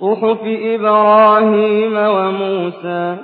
صحف إبراهيم وموسى